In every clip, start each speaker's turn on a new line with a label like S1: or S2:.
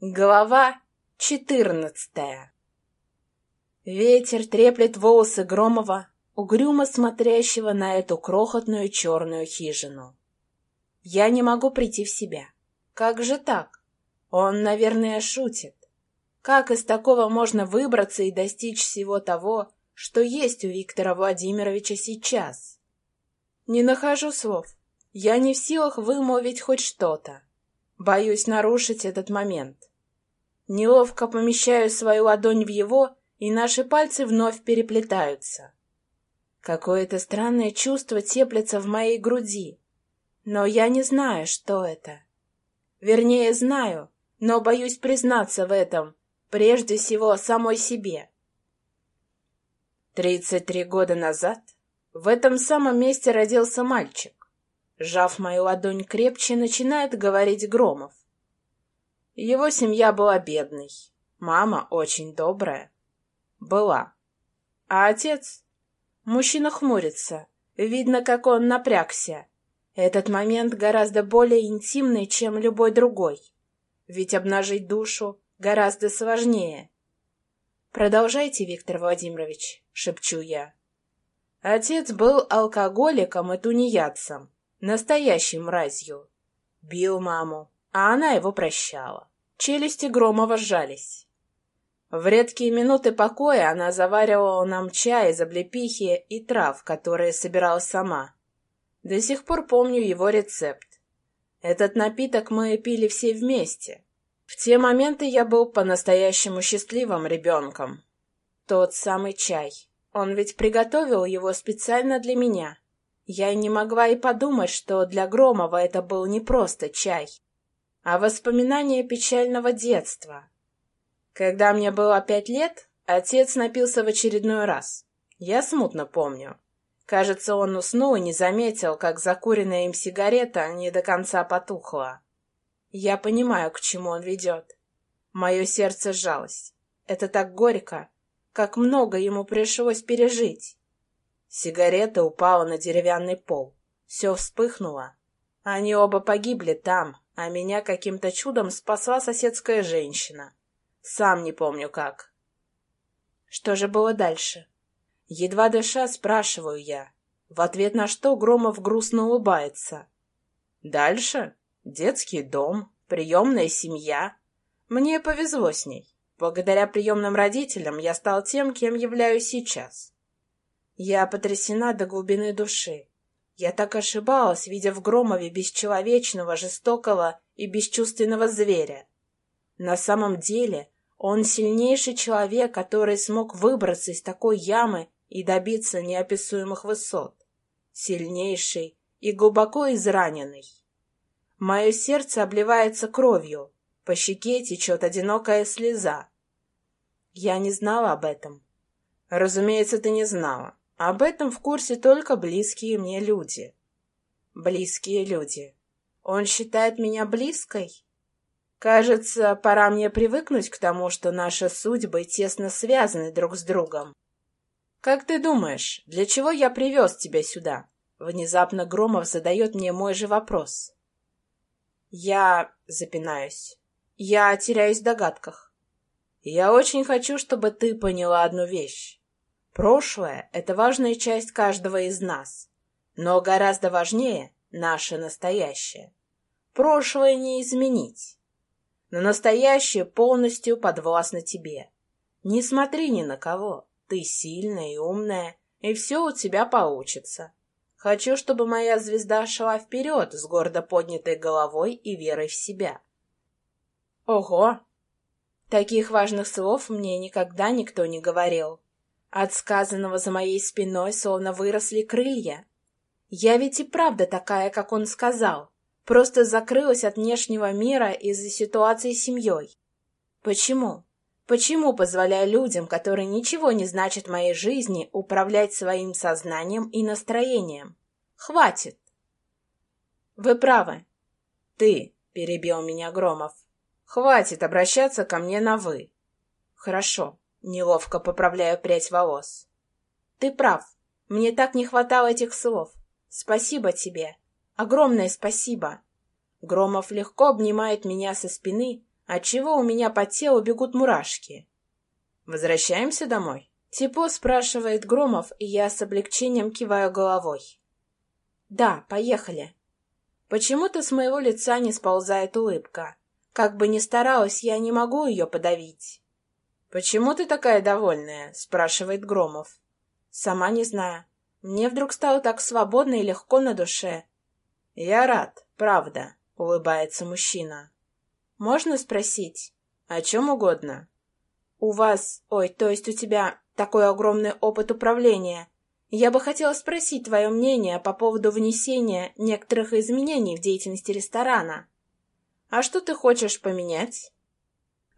S1: Глава четырнадцатая Ветер треплет волосы Громова, угрюмо смотрящего на эту крохотную черную хижину. Я не могу прийти в себя. Как же так? Он, наверное, шутит. Как из такого можно выбраться и достичь всего того, что есть у Виктора Владимировича сейчас? Не нахожу слов. Я не в силах вымолвить хоть что-то. Боюсь нарушить этот момент. Неловко помещаю свою ладонь в его, и наши пальцы вновь переплетаются. Какое-то странное чувство теплится в моей груди, но я не знаю, что это. Вернее, знаю, но боюсь признаться в этом, прежде всего самой себе. Тридцать три года назад в этом самом месте родился мальчик. Жав мою ладонь крепче, начинает говорить Громов. Его семья была бедной. Мама очень добрая. Была. А отец? Мужчина хмурится. Видно, как он напрягся. Этот момент гораздо более интимный, чем любой другой. Ведь обнажить душу гораздо сложнее. «Продолжайте, Виктор Владимирович», — шепчу я. Отец был алкоголиком и тунеядцем, настоящим мразью. Бил маму, а она его прощала. Челюсти Громова сжались. В редкие минуты покоя она заваривала нам чай из облепихи и трав, которые собирала сама. До сих пор помню его рецепт. Этот напиток мы пили все вместе. В те моменты я был по-настоящему счастливым ребенком. Тот самый чай. Он ведь приготовил его специально для меня. Я не могла и подумать, что для Громова это был не просто чай а воспоминания печального детства. Когда мне было пять лет, отец напился в очередной раз. Я смутно помню. Кажется, он уснул и не заметил, как закуренная им сигарета не до конца потухла. Я понимаю, к чему он ведет. Мое сердце сжалось. Это так горько, как много ему пришлось пережить. Сигарета упала на деревянный пол. Все вспыхнуло. Они оба погибли там, а меня каким-то чудом спасла соседская женщина. Сам не помню как. Что же было дальше? Едва дыша, спрашиваю я. В ответ на что Громов грустно улыбается. Дальше? Детский дом, приемная семья. Мне повезло с ней. Благодаря приемным родителям я стал тем, кем являюсь сейчас. Я потрясена до глубины души. Я так ошибалась, видя в Громове бесчеловечного, жестокого и бесчувственного зверя. На самом деле он сильнейший человек, который смог выбраться из такой ямы и добиться неописуемых высот. Сильнейший и глубоко израненный. Мое сердце обливается кровью, по щеке течет одинокая слеза. Я не знала об этом. Разумеется, ты не знала. Об этом в курсе только близкие мне люди. Близкие люди. Он считает меня близкой? Кажется, пора мне привыкнуть к тому, что наши судьбы тесно связаны друг с другом. Как ты думаешь, для чего я привез тебя сюда? Внезапно Громов задает мне мой же вопрос. Я запинаюсь. Я теряюсь в догадках. Я очень хочу, чтобы ты поняла одну вещь. Прошлое — это важная часть каждого из нас, но гораздо важнее наше настоящее. Прошлое не изменить, но настоящее полностью подвластно тебе. Не смотри ни на кого, ты сильная и умная, и все у тебя получится. Хочу, чтобы моя звезда шла вперед с гордо поднятой головой и верой в себя. Ого! Таких важных слов мне никогда никто не говорил. От сказанного за моей спиной словно выросли крылья. Я ведь и правда такая, как он сказал, просто закрылась от внешнего мира из-за ситуации с семьей. Почему? Почему позволяю людям, которые ничего не значат в моей жизни, управлять своим сознанием и настроением? Хватит! Вы правы. Ты, — перебил меня Громов, — хватит обращаться ко мне на «вы». Хорошо. Неловко поправляю прядь волос. Ты прав. Мне так не хватало этих слов. Спасибо тебе. Огромное спасибо. Громов легко обнимает меня со спины, отчего у меня по телу бегут мурашки. «Возвращаемся домой?» Типо спрашивает Громов, и я с облегчением киваю головой. «Да, поехали». Почему-то с моего лица не сползает улыбка. Как бы ни старалась, я не могу ее подавить. «Почему ты такая довольная?» — спрашивает Громов. «Сама не знаю. Мне вдруг стало так свободно и легко на душе». «Я рад, правда», — улыбается мужчина. «Можно спросить?» «О чем угодно». «У вас, ой, то есть у тебя такой огромный опыт управления. Я бы хотела спросить твое мнение по поводу внесения некоторых изменений в деятельности ресторана. А что ты хочешь поменять?»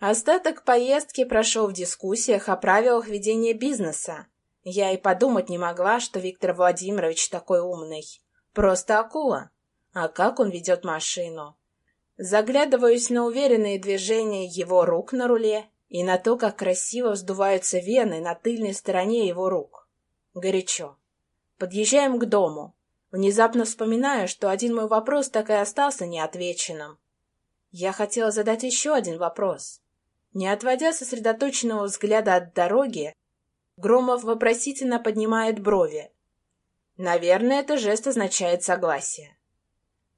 S1: Остаток поездки прошел в дискуссиях о правилах ведения бизнеса. Я и подумать не могла, что Виктор Владимирович такой умный. Просто акула. А как он ведет машину? Заглядываюсь на уверенные движения его рук на руле и на то, как красиво вздуваются вены на тыльной стороне его рук. Горячо. Подъезжаем к дому. Внезапно вспоминаю, что один мой вопрос так и остался неотвеченным. Я хотела задать еще один вопрос. Не отводя сосредоточенного взгляда от дороги, Громов вопросительно поднимает брови. Наверное, это жест означает согласие.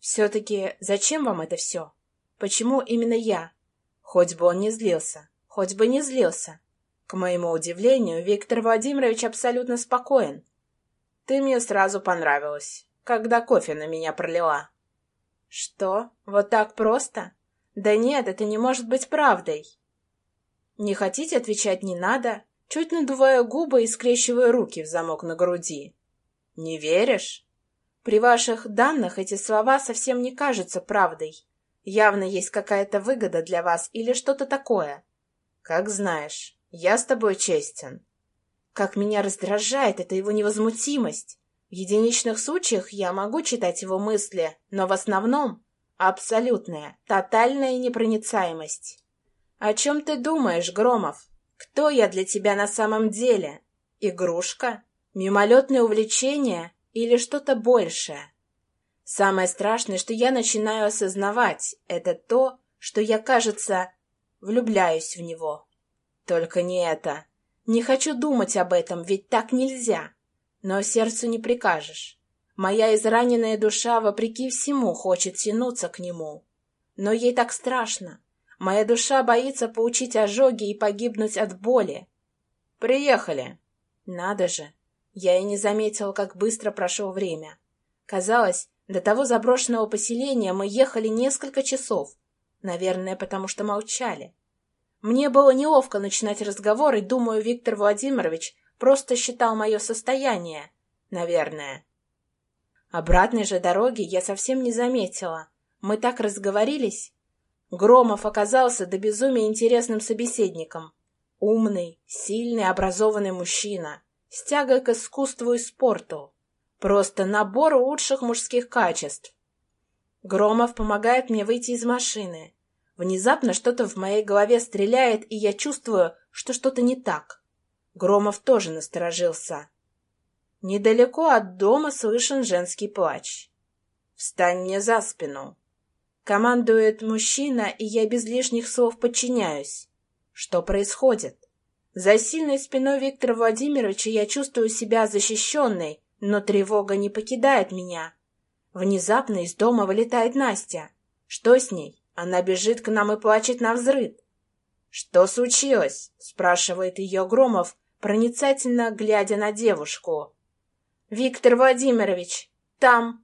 S1: Все-таки зачем вам это все? Почему именно я? Хоть бы он не злился, хоть бы не злился. К моему удивлению, Виктор Владимирович абсолютно спокоен. Ты мне сразу понравилась, когда кофе на меня пролила. Что? Вот так просто? Да нет, это не может быть правдой. Не хотите отвечать не надо, чуть надувая губы и скрещивая руки в замок на груди. Не веришь? При ваших данных эти слова совсем не кажутся правдой. Явно есть какая-то выгода для вас или что-то такое. Как знаешь, я с тобой честен. Как меня раздражает эта его невозмутимость. В единичных случаях я могу читать его мысли, но в основном абсолютная, тотальная непроницаемость. «О чем ты думаешь, Громов? Кто я для тебя на самом деле? Игрушка? Мимолетное увлечение или что-то большее?» Самое страшное, что я начинаю осознавать, это то, что я, кажется, влюбляюсь в него. Только не это. Не хочу думать об этом, ведь так нельзя. Но сердцу не прикажешь. Моя израненная душа, вопреки всему, хочет тянуться к нему. Но ей так страшно. Моя душа боится получить ожоги и погибнуть от боли. Приехали. Надо же. Я и не заметила, как быстро прошло время. Казалось, до того заброшенного поселения мы ехали несколько часов. Наверное, потому что молчали. Мне было неловко начинать разговор, и, думаю, Виктор Владимирович просто считал мое состояние. Наверное. Обратной же дороги я совсем не заметила. Мы так разговорились. Громов оказался до безумия интересным собеседником. Умный, сильный, образованный мужчина, с тягой к искусству и спорту. Просто набор лучших мужских качеств. Громов помогает мне выйти из машины. Внезапно что-то в моей голове стреляет, и я чувствую, что что-то не так. Громов тоже насторожился. Недалеко от дома слышен женский плач. «Встань мне за спину!» Командует мужчина, и я без лишних слов подчиняюсь. Что происходит? За сильной спиной Виктора Владимировича я чувствую себя защищенной, но тревога не покидает меня. Внезапно из дома вылетает Настя. Что с ней? Она бежит к нам и плачет на взрыв. «Что случилось?» — спрашивает ее Громов, проницательно глядя на девушку. «Виктор Владимирович, там